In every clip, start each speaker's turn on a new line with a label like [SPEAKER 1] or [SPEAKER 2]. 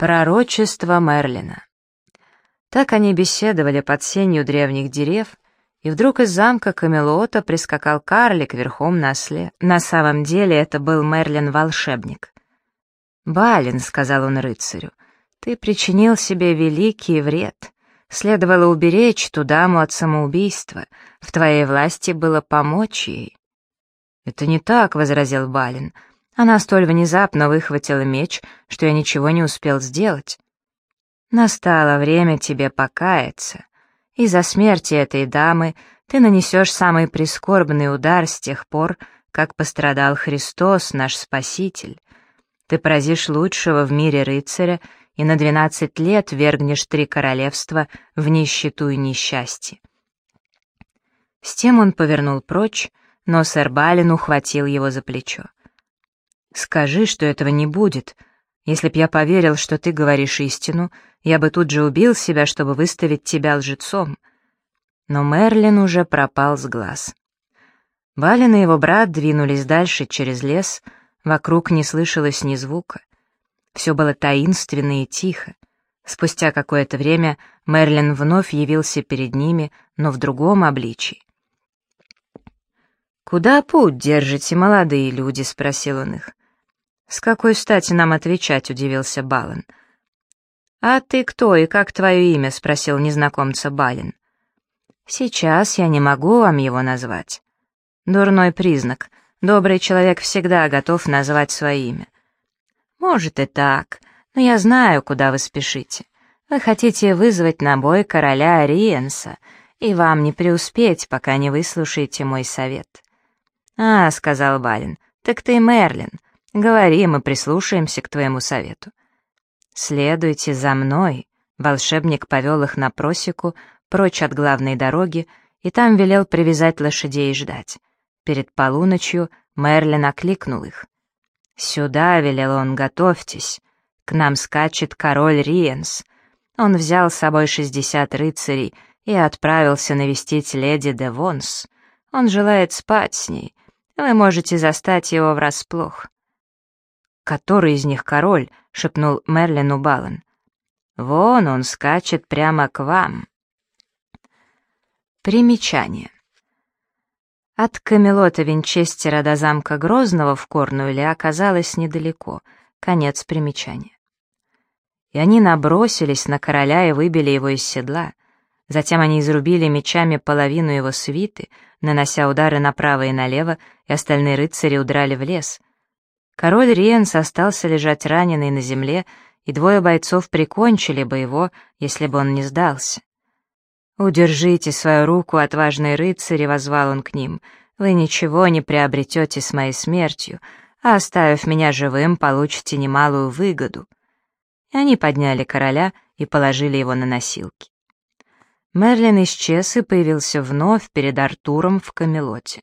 [SPEAKER 1] Пророчество Мерлина. Так они беседовали под сенью древних дерев, и вдруг из замка Камелота прискакал карлик верхом на осле. На самом деле это был Мерлин-волшебник. «Балин», — сказал он рыцарю, — «ты причинил себе великий вред. Следовало уберечь ту даму от самоубийства. В твоей власти было помочь ей». «Это не так», — возразил Балин, — она столь внезапно выхватила меч, что я ничего не успел сделать. Настало время тебе покаяться. Из-за смерти этой дамы ты нанесешь самый прискорбный удар с тех пор, как пострадал Христос, наш Спаситель. Ты поразишь лучшего в мире рыцаря и на двенадцать лет вергнешь три королевства в нищету и несчастье. С тем он повернул прочь, но сэр Балин ухватил его за плечо. Скажи, что этого не будет. Если б я поверил, что ты говоришь истину, я бы тут же убил себя, чтобы выставить тебя лжецом. Но Мерлин уже пропал с глаз. Балин и его брат двинулись дальше через лес, вокруг не слышалось ни звука. Все было таинственно и тихо. Спустя какое-то время Мерлин вновь явился перед ними, но в другом обличии. «Куда путь держите, молодые люди?» — спросил он их. «С какой стати нам отвечать?» — удивился Балан. «А ты кто и как твое имя?» — спросил незнакомца Балин. «Сейчас я не могу вам его назвать». «Дурной признак. Добрый человек всегда готов назвать свое имя». «Может и так, но я знаю, куда вы спешите. Вы хотите вызвать на бой короля Риенса, и вам не преуспеть, пока не выслушаете мой совет». «А», — сказал Балин, — «так ты Мерлин. Говори, мы прислушаемся к твоему совету. Следуйте за мной. Волшебник повел их на просеку, прочь от главной дороги, и там велел привязать лошадей и ждать. Перед полуночью Мерлин окликнул их. «Сюда», — велел он, — «готовьтесь. К нам скачет король Риенс. Он взял с собой шестьдесят рыцарей и отправился навестить леди де Вонс. Он желает спать с ней. Вы можете застать его врасплох. «Который из них король?» — шепнул Мерлину Балан. «Вон он скачет прямо к вам». Примечание. От Камелота Винчестера до замка Грозного в Корнуэле оказалось недалеко. Конец примечания. И они набросились на короля и выбили его из седла. Затем они изрубили мечами половину его свиты, нанося удары направо и налево, и остальные рыцари удрали в лес — Король Риенс остался лежать раненый на земле, и двое бойцов прикончили бы его, если бы он не сдался. «Удержите свою руку, отважные рыцари», — возвал он к ним, — «вы ничего не приобретете с моей смертью, а оставив меня живым, получите немалую выгоду». И они подняли короля и положили его на носилки. Мерлин исчез и появился вновь перед Артуром в Камелоте.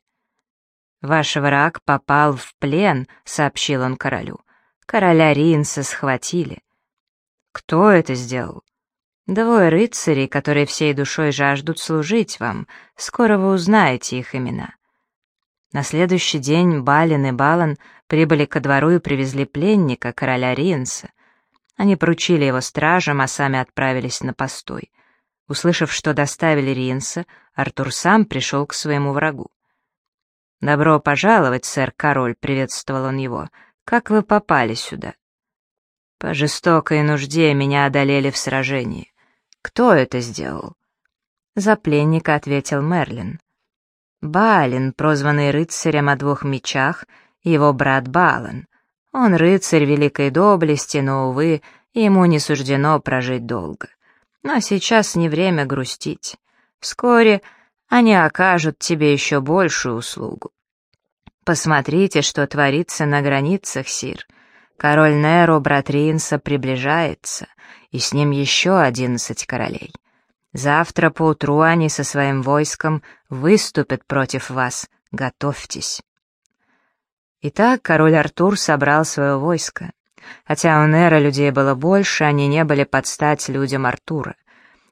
[SPEAKER 1] «Ваш враг попал в плен», — сообщил он королю. «Короля Ринса схватили». «Кто это сделал?» «Двое рыцарей, которые всей душой жаждут служить вам. Скоро вы узнаете их имена». На следующий день Балин и Балан прибыли ко двору и привезли пленника, короля Ринса. Они поручили его стражам, а сами отправились на постой. Услышав, что доставили Ринса, Артур сам пришел к своему врагу. «Добро пожаловать, сэр король», — приветствовал он его. «Как вы попали сюда?» «По жестокой нужде меня одолели в сражении. Кто это сделал?» За пленника ответил Мерлин. Балин, прозванный рыцарем о двух мечах, его брат Балан. Он рыцарь великой доблести, но, увы, ему не суждено прожить долго. Но сейчас не время грустить. Вскоре они окажут тебе еще большую услугу. Посмотрите, что творится на границах, Сир. Король Неро, брат Ринса, приближается, и с ним еще одиннадцать королей. Завтра поутру они со своим войском выступят против вас. Готовьтесь. Итак, король Артур собрал свое войско. Хотя у Нера людей было больше, они не были под стать людям Артура.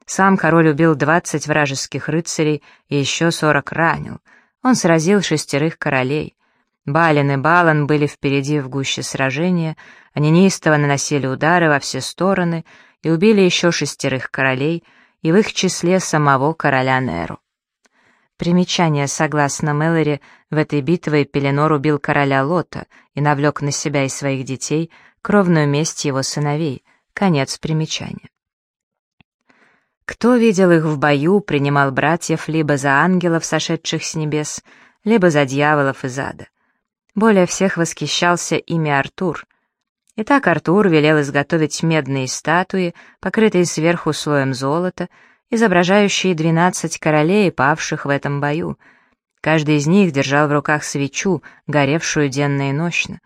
[SPEAKER 1] Сам король убил двадцать вражеских рыцарей и еще сорок ранил. Он сразил шестерых королей. Балин и Балан были впереди в гуще сражения, они неистово наносили удары во все стороны и убили еще шестерых королей, и в их числе самого короля Неру. Примечание, согласно Мэлори, в этой битве Пеленор убил короля Лота и навлек на себя и своих детей кровную месть его сыновей. Конец примечания. Кто видел их в бою, принимал братьев либо за ангелов, сошедших с небес, либо за дьяволов из ада. Более всех восхищался ими Артур. Итак, Артур велел изготовить медные статуи, покрытые сверху слоем золота, изображающие двенадцать королей, павших в этом бою. Каждый из них держал в руках свечу, горевшую денно и нощно.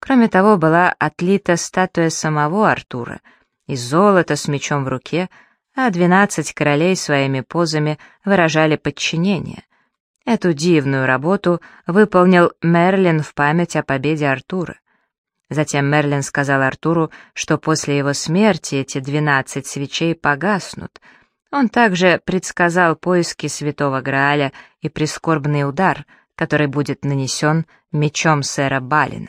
[SPEAKER 1] Кроме того, была отлита статуя самого Артура, из золота с мечом в руке, а двенадцать королей своими позами выражали подчинение — Эту дивную работу выполнил Мерлин в память о победе Артура. Затем Мерлин сказал Артуру, что после его смерти эти двенадцать свечей погаснут. Он также предсказал поиски святого Грааля и прискорбный удар, который будет нанесен мечом сэра Балина.